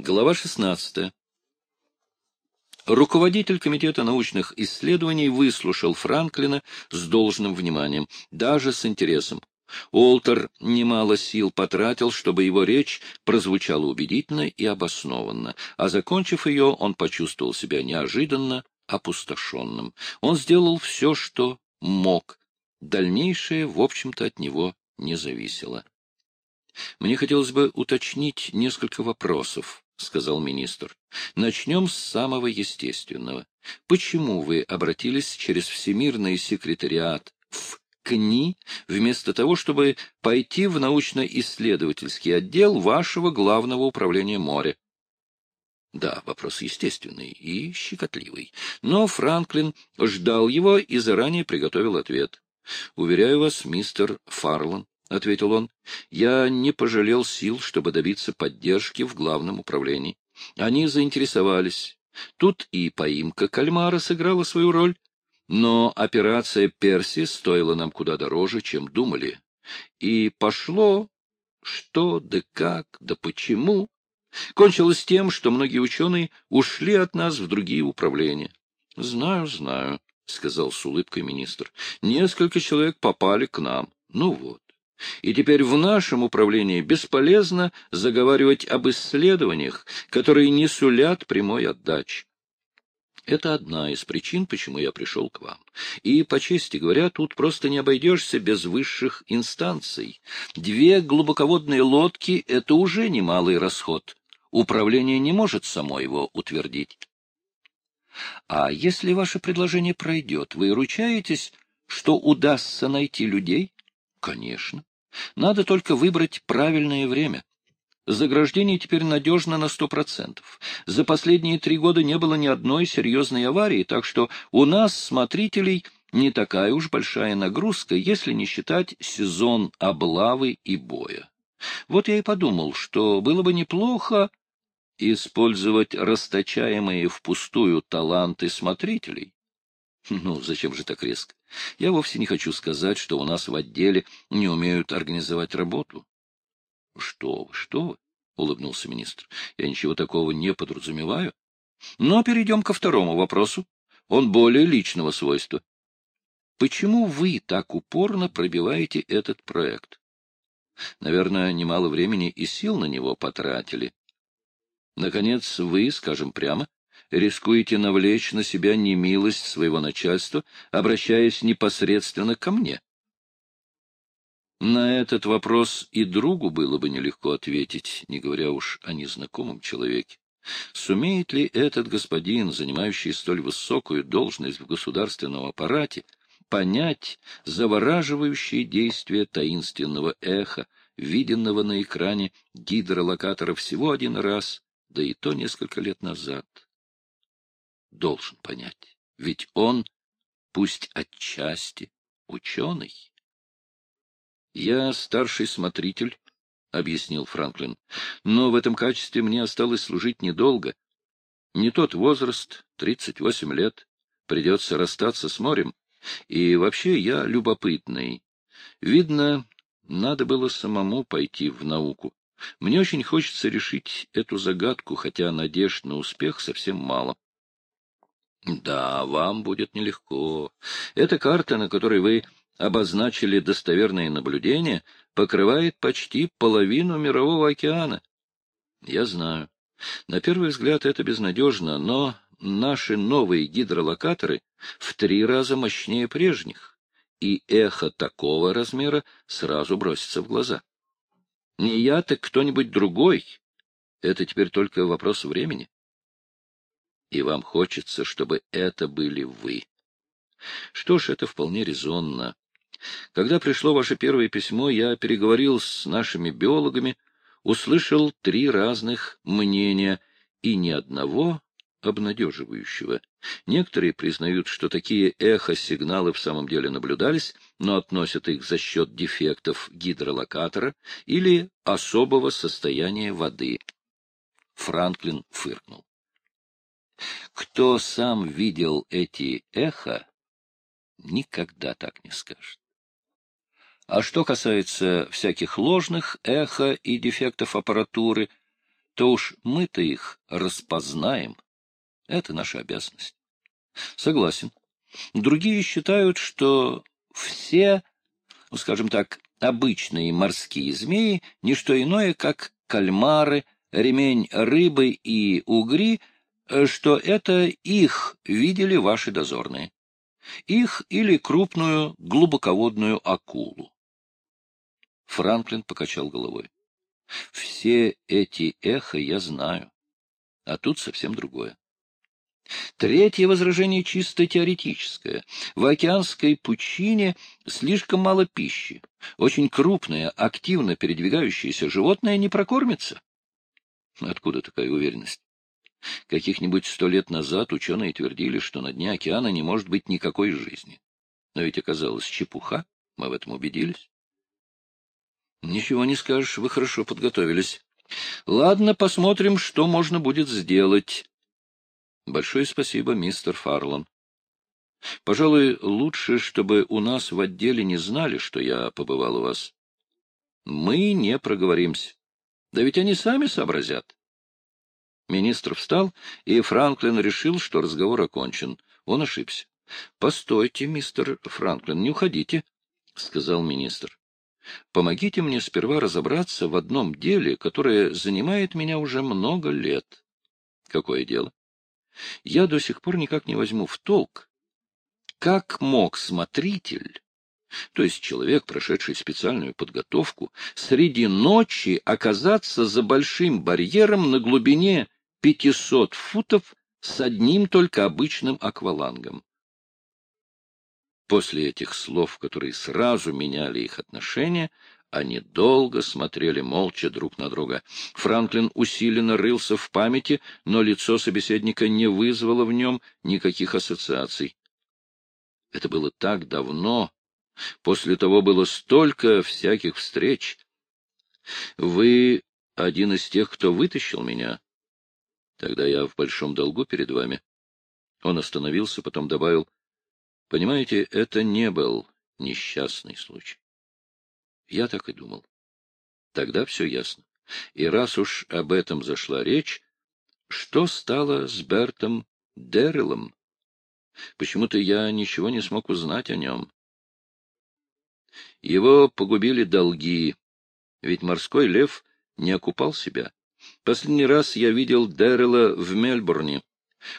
Глава 16. Руководитель Комитета научных исследований выслушал Франклина с должным вниманием, даже с интересом. Уолтер немало сил потратил, чтобы его речь прозвучала убедительно и обоснованно, а закончив ее, он почувствовал себя неожиданно опустошенным. Он сделал все, что мог. Дальнейшее, в общем-то, от него не зависело. Мне хотелось бы уточнить несколько вопросов, — сказал министр. — Начнем с самого естественного. Почему вы обратились через Всемирный секретариат в КНИ, вместо того, чтобы пойти в научно-исследовательский отдел вашего главного управления моря? Да, вопрос естественный и щекотливый. Но Франклин ждал его и заранее приготовил ответ. Уверяю вас, мистер Фарлан, — ответил он, — я не пожалел сил, чтобы добиться поддержки в главном управлении. Они заинтересовались. Тут и поимка кальмара сыграла свою роль. Но операция Перси стоила нам куда дороже, чем думали. И пошло что, да как, да почему. Кончилось тем, что многие ученые ушли от нас в другие управления. — Знаю, знаю, — сказал с улыбкой министр. — Несколько человек попали к нам. Ну вот. И теперь в нашем управлении бесполезно заговаривать об исследованиях, которые не сулят прямой отдачи. Это одна из причин, почему я пришел к вам. И, по чести говоря, тут просто не обойдешься без высших инстанций. Две глубоководные лодки — это уже немалый расход. Управление не может само его утвердить. А если ваше предложение пройдет, вы ручаетесь, что удастся найти людей? Конечно. Надо только выбрать правильное время. Заграждение теперь надежно на сто процентов. За последние три года не было ни одной серьезной аварии, так что у нас, смотрителей, не такая уж большая нагрузка, если не считать сезон облавы и боя. Вот я и подумал, что было бы неплохо использовать расточаемые впустую таланты смотрителей. Ну, зачем же так резко? Я вовсе не хочу сказать, что у нас в отделе не умеют организовать работу. — Что вы, что вы? — улыбнулся министр. — Я ничего такого не подразумеваю. Но перейдем ко второму вопросу. Он более личного свойства. Почему вы так упорно пробиваете этот проект? Наверное, немало времени и сил на него потратили. Наконец, вы, скажем прямо, рискуете навлечь на себя немилость своего начальства, обращаясь непосредственно ко мне? На этот вопрос и другу было бы нелегко ответить, не говоря уж о незнакомом человеке. Сумеет ли этот господин, занимающий столь высокую должность в государственном аппарате, понять завораживающие действия таинственного эха, виденного на экране гидролокатора всего один раз, да и то несколько лет назад? Должен понять. Ведь он, пусть отчасти, ученый. Я старший смотритель, — объяснил Франклин, — но в этом качестве мне осталось служить недолго. Не тот возраст, тридцать восемь лет, придется расстаться с морем. И вообще я любопытный. Видно, надо было самому пойти в науку. Мне очень хочется решить эту загадку, хотя надежд на успех совсем мало. Да, вам будет нелегко. Эта карта, на которой вы обозначили достоверные наблюдения, покрывает почти половину мирового океана. Я знаю. На первый взгляд это безнадежно, но наши новые гидролокаторы в три раза мощнее прежних, и эхо такого размера сразу бросится в глаза. Не я, так кто-нибудь другой. Это теперь только вопрос времени и вам хочется, чтобы это были вы. Что ж, это вполне резонно. Когда пришло ваше первое письмо, я переговорил с нашими биологами, услышал три разных мнения и ни одного обнадеживающего. Некоторые признают, что такие эхо-сигналы в самом деле наблюдались, но относят их за счет дефектов гидролокатора или особого состояния воды. Франклин фыркнул. Кто сам видел эти эхо, никогда так не скажет. А что касается всяких ложных эхо и дефектов аппаратуры, то уж мы-то их распознаем. Это наша обязанность. Согласен. Другие считают, что все, ну, скажем так, обычные морские змеи — не что иное, как кальмары, ремень рыбы и угри, что это их видели ваши дозорные. Их или крупную глубоководную акулу. Франклин покачал головой. Все эти эхо я знаю, а тут совсем другое. Третье возражение чисто теоретическое. В океанской пучине слишком мало пищи. Очень крупное, активно передвигающееся животное не прокормится. Откуда такая уверенность? Каких-нибудь сто лет назад ученые твердили, что на дне океана не может быть никакой жизни. Но ведь оказалось чепуха, мы в этом убедились. Ничего не скажешь, вы хорошо подготовились. Ладно, посмотрим, что можно будет сделать. Большое спасибо, мистер Фарлан. Пожалуй, лучше, чтобы у нас в отделе не знали, что я побывал у вас. Мы не проговоримся. Да ведь они сами сообразят. Министр встал, и Франклин решил, что разговор окончен. Он ошибся. — Постойте, мистер Франклин, не уходите, — сказал министр. — Помогите мне сперва разобраться в одном деле, которое занимает меня уже много лет. — Какое дело? Я до сих пор никак не возьму в толк, как мог смотритель, то есть человек, прошедший специальную подготовку, среди ночи оказаться за большим барьером на глубине 500 футов с одним только обычным аквалангом. После этих слов, которые сразу меняли их отношения, они долго смотрели молча друг на друга. Франклин усиленно рылся в памяти, но лицо собеседника не вызвало в нем никаких ассоциаций. Это было так давно. После того было столько всяких встреч. Вы один из тех, кто вытащил меня. Тогда я в большом долгу перед вами. Он остановился, потом добавил, — Понимаете, это не был несчастный случай. Я так и думал. Тогда все ясно. И раз уж об этом зашла речь, что стало с Бертом Деррелом? Почему-то я ничего не смог узнать о нем. Его погубили долги, ведь морской лев не окупал себя. Последний раз я видел Деррела в Мельбурне.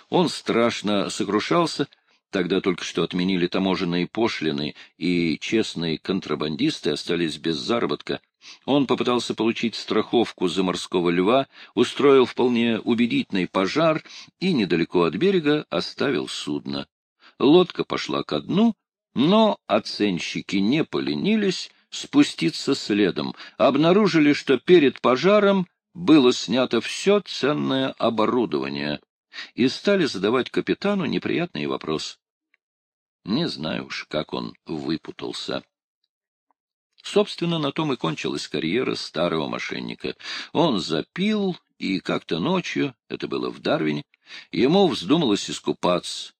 Он страшно сокрушался, Тогда только что отменили таможенные пошлины, и честные контрабандисты остались без заработка. Он попытался получить страховку за морского льва, устроил вполне убедительный пожар и недалеко от берега оставил судно. Лодка пошла ко дну, но оценщики не поленились спуститься следом, обнаружили, что перед пожаром было снято все ценное оборудование и стали задавать капитану неприятные вопросы. Не знаю уж, как он выпутался. Собственно, на том и кончилась карьера старого мошенника. Он запил, и как-то ночью, это было в Дарвине, ему вздумалось искупаться.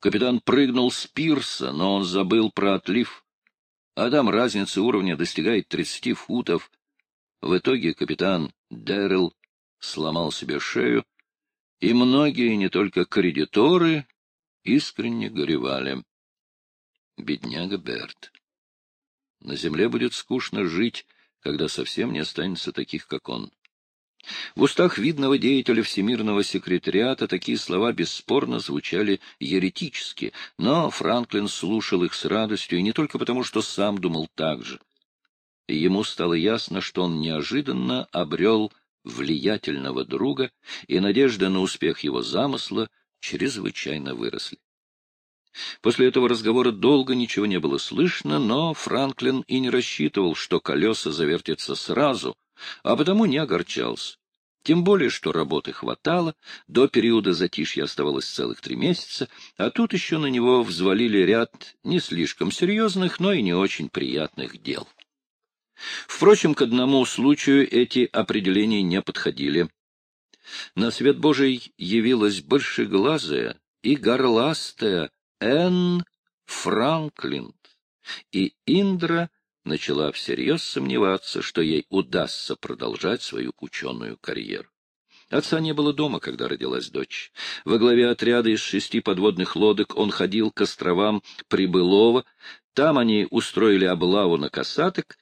Капитан прыгнул с пирса, но он забыл про отлив. А там разница уровня достигает тридцати футов. В итоге капитан Дэрил сломал себе шею, и многие, не только кредиторы, искренне горевали. Бедняга Берт. На земле будет скучно жить, когда совсем не останется таких, как он. В устах видного деятеля Всемирного секретариата такие слова бесспорно звучали еретически, но Франклин слушал их с радостью, и не только потому, что сам думал так же. Ему стало ясно, что он неожиданно обрел влиятельного друга, и надежда на успех его замысла чрезвычайно выросли. После этого разговора долго ничего не было слышно, но Франклин и не рассчитывал, что колеса завертятся сразу, а потому не огорчался. Тем более, что работы хватало, до периода затишья оставалось целых три месяца, а тут еще на него взвалили ряд не слишком серьезных, но и не очень приятных дел. Впрочем, к одному случаю эти определения не подходили. На свет Божий явилась большеглазая и горластая Энн Франклин, и Индра начала всерьез сомневаться, что ей удастся продолжать свою ученую карьеру. Отца не было дома, когда родилась дочь. Во главе отряда из шести подводных лодок он ходил к островам Прибылова. Там они устроили облаву на касаток,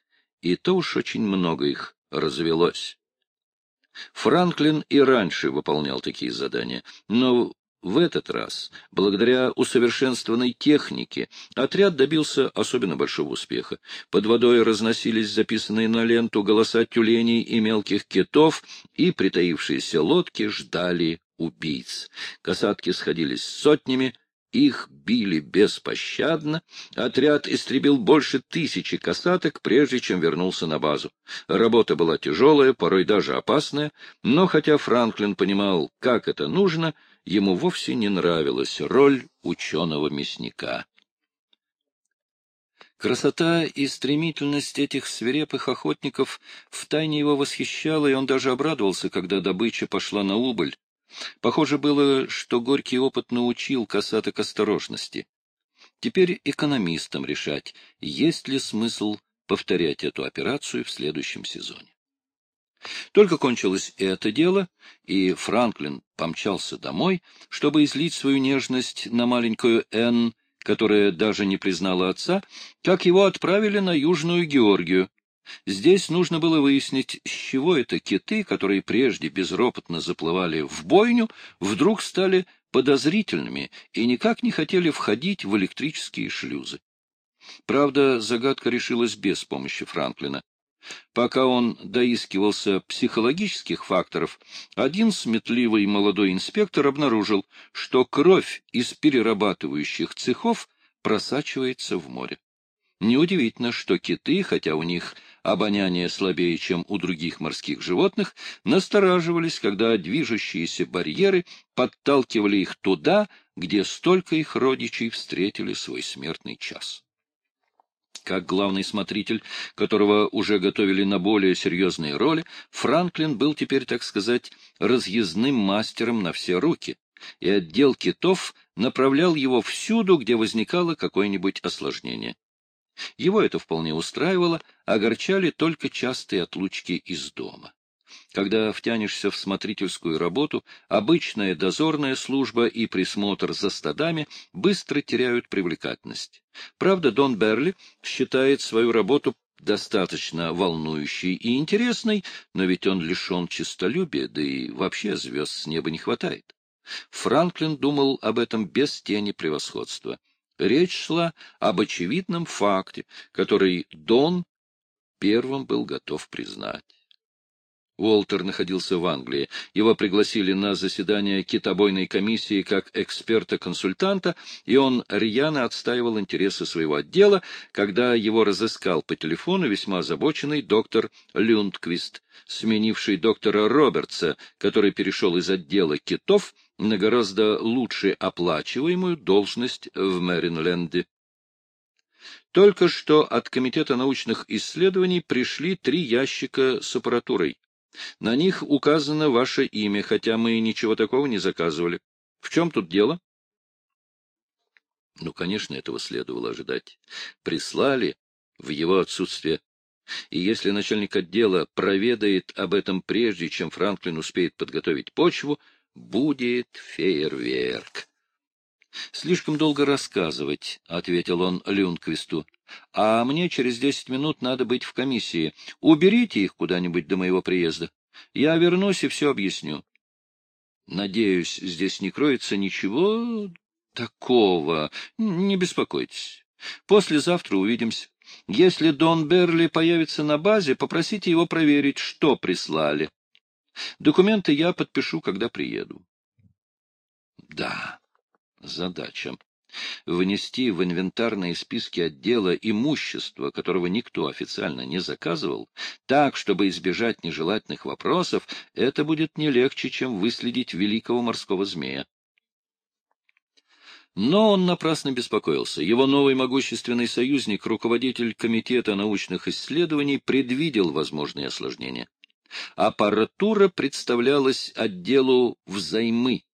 и то уж очень много их развелось. Франклин и раньше выполнял такие задания, но в этот раз, благодаря усовершенствованной технике, отряд добился особенно большого успеха. Под водой разносились записанные на ленту голоса тюленей и мелких китов, и притаившиеся лодки ждали убийц. Касатки сходились сотнями, их били беспощадно. Отряд истребил больше тысячи касаток, прежде чем вернулся на базу. Работа была тяжелая, порой даже опасная, но хотя Франклин понимал, как это нужно, ему вовсе не нравилась роль ученого-мясника. Красота и стремительность этих свирепых охотников втайне его восхищала, и он даже обрадовался, когда добыча пошла на убыль. Похоже было, что горький опыт научил касаток осторожности. Теперь экономистам решать, есть ли смысл повторять эту операцию в следующем сезоне. Только кончилось это дело, и Франклин помчался домой, чтобы излить свою нежность на маленькую Энн, которая даже не признала отца, как его отправили на Южную Георгию. Здесь нужно было выяснить, с чего это киты, которые прежде безропотно заплывали в бойню, вдруг стали подозрительными и никак не хотели входить в электрические шлюзы. Правда, загадка решилась без помощи Франклина. Пока он доискивался психологических факторов, один сметливый молодой инспектор обнаружил, что кровь из перерабатывающих цехов просачивается в море. Неудивительно, что киты, хотя у них обоняние слабее, чем у других морских животных, настораживались, когда движущиеся барьеры подталкивали их туда, где столько их родичей встретили свой смертный час как главный смотритель, которого уже готовили на более серьезные роли, Франклин был теперь, так сказать, разъездным мастером на все руки, и отдел китов направлял его всюду, где возникало какое-нибудь осложнение. Его это вполне устраивало, огорчали только частые отлучки из дома. Когда втянешься в смотрительскую работу, обычная дозорная служба и присмотр за стадами быстро теряют привлекательность. Правда, Дон Берли считает свою работу достаточно волнующей и интересной, но ведь он лишен честолюбия, да и вообще звезд с неба не хватает. Франклин думал об этом без тени превосходства. Речь шла об очевидном факте, который Дон первым был готов признать. Уолтер находился в Англии. Его пригласили на заседание китобойной комиссии как эксперта-консультанта, и он рьяно отстаивал интересы своего отдела, когда его разыскал по телефону весьма озабоченный доктор Люндквист, сменивший доктора Робертса, который перешел из отдела китов на гораздо лучше оплачиваемую должность в Мэринленде. Только что от Комитета научных исследований пришли три ящика с аппаратурой. На них указано ваше имя, хотя мы ничего такого не заказывали. В чем тут дело? Ну, конечно, этого следовало ожидать. Прислали в его отсутствие. И если начальник отдела проведает об этом прежде, чем Франклин успеет подготовить почву, будет фейерверк. — Слишком долго рассказывать, — ответил он Люнквисту. — А мне через десять минут надо быть в комиссии. Уберите их куда-нибудь до моего приезда. Я вернусь и все объясню. Надеюсь, здесь не кроется ничего такого. Не беспокойтесь. Послезавтра увидимся. Если Дон Берли появится на базе, попросите его проверить, что прислали. Документы я подпишу, когда приеду. Да, задача. Внести в инвентарные списки отдела имущество, которого никто официально не заказывал, так, чтобы избежать нежелательных вопросов, это будет не легче, чем выследить великого морского змея. Но он напрасно беспокоился. Его новый могущественный союзник, руководитель Комитета научных исследований, предвидел возможные осложнения. Аппаратура представлялась отделу взаймы.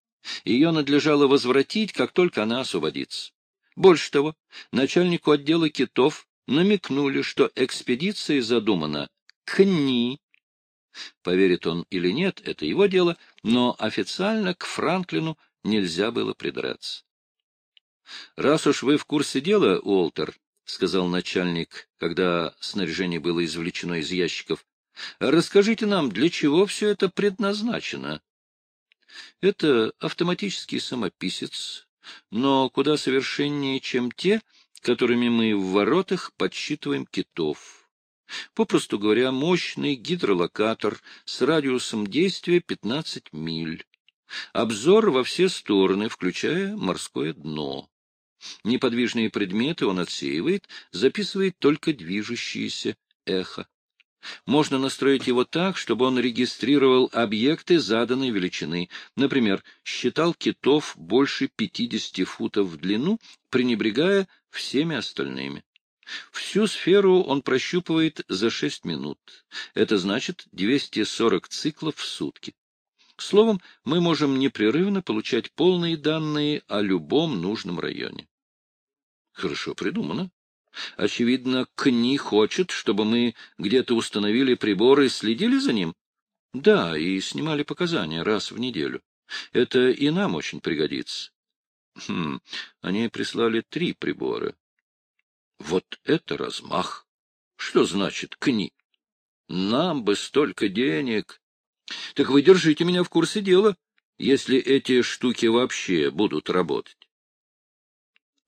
Ее надлежало возвратить, как только она освободится. Больше того, начальнику отдела китов намекнули, что экспедиция задумана к НИ. Поверит он или нет, это его дело, но официально к Франклину нельзя было придраться. — Раз уж вы в курсе дела, Уолтер, — сказал начальник, когда снаряжение было извлечено из ящиков, — расскажите нам, для чего все это предназначено? — Это автоматический самописец, но куда совершеннее, чем те, которыми мы в воротах подсчитываем китов. Попросту говоря, мощный гидролокатор с радиусом действия 15 миль. Обзор во все стороны, включая морское дно. Неподвижные предметы он отсеивает, записывает только движущиеся эхо. Можно настроить его так, чтобы он регистрировал объекты заданной величины. Например, считал китов больше 50 футов в длину, пренебрегая всеми остальными. Всю сферу он прощупывает за 6 минут. Это значит 240 циклов в сутки. Словом, мы можем непрерывно получать полные данные о любом нужном районе. Хорошо придумано. Очевидно, КНИ хочет, чтобы мы где-то установили приборы и следили за ним. Да, и снимали показания раз в неделю. Это и нам очень пригодится. Хм, они прислали три прибора. Вот это размах! Что значит КНИ? Нам бы столько денег! Так вы держите меня в курсе дела, если эти штуки вообще будут работать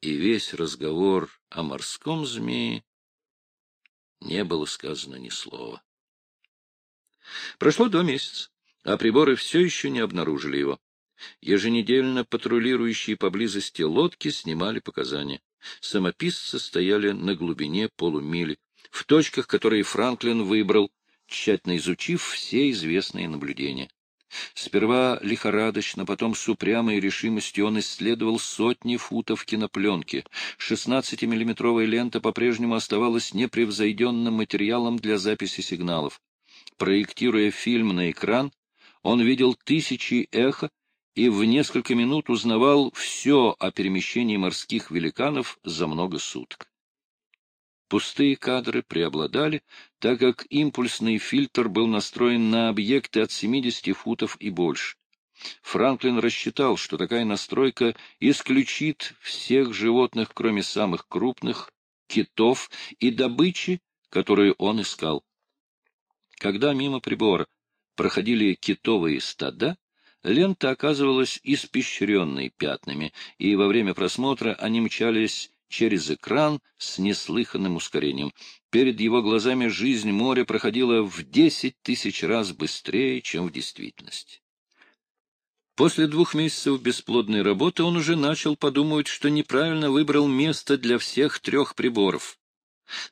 и весь разговор о морском змее не было сказано ни слова. Прошло два месяца, а приборы все еще не обнаружили его. Еженедельно патрулирующие поблизости лодки снимали показания. Самописцы стояли на глубине полумили, в точках, которые Франклин выбрал, тщательно изучив все известные наблюдения. Сперва лихорадочно, потом с упрямой решимостью он исследовал сотни футов кинопленки. Шестнадцатимиллиметровая лента по-прежнему оставалась непревзойденным материалом для записи сигналов. Проектируя фильм на экран, он видел тысячи эхо и в несколько минут узнавал все о перемещении морских великанов за много суток. Пустые кадры преобладали, так как импульсный фильтр был настроен на объекты от 70 футов и больше. Франклин рассчитал, что такая настройка исключит всех животных, кроме самых крупных, китов и добычи, которую он искал. Когда мимо прибора проходили китовые стада, лента оказывалась испещренной пятнами, и во время просмотра они мчались через экран с неслыханным ускорением. Перед его глазами жизнь моря проходила в десять тысяч раз быстрее, чем в действительности. После двух месяцев бесплодной работы он уже начал подумать, что неправильно выбрал место для всех трех приборов.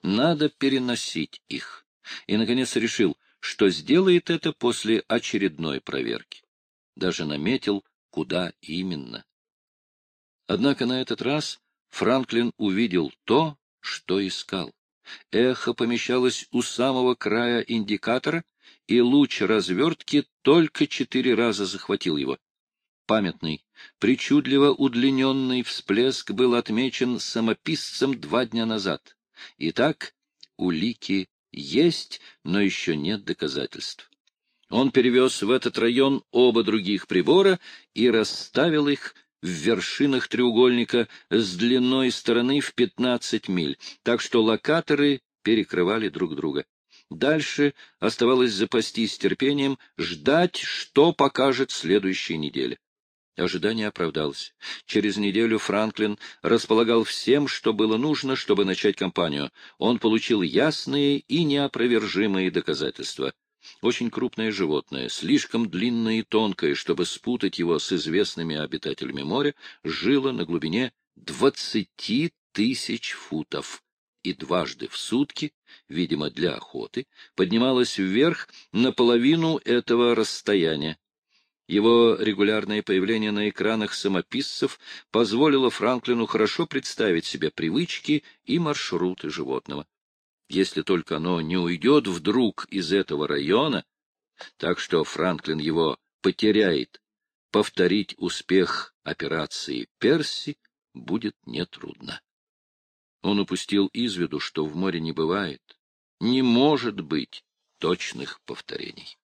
Надо переносить их. И, наконец, решил, что сделает это после очередной проверки. Даже наметил, куда именно. Однако на этот раз Франклин увидел то, что искал. Эхо помещалось у самого края индикатора, и луч развертки только четыре раза захватил его. Памятный, причудливо удлиненный всплеск был отмечен самописцем два дня назад. Итак, улики есть, но еще нет доказательств. Он перевез в этот район оба других прибора и расставил их в вершинах треугольника с длиной стороны в 15 миль, так что локаторы перекрывали друг друга. Дальше оставалось запастись терпением, ждать, что покажет следующая неделя. Ожидание оправдалось. Через неделю Франклин располагал всем, что было нужно, чтобы начать кампанию. Он получил ясные и неопровержимые доказательства. Очень крупное животное, слишком длинное и тонкое, чтобы спутать его с известными обитателями моря, жило на глубине двадцати тысяч футов и дважды в сутки, видимо, для охоты, поднималось вверх на половину этого расстояния. Его регулярное появление на экранах самописцев позволило Франклину хорошо представить себе привычки и маршруты животного если только оно не уйдет вдруг из этого района, так что Франклин его потеряет. Повторить успех операции Перси будет нетрудно. Он упустил из виду, что в море не бывает, не может быть точных повторений.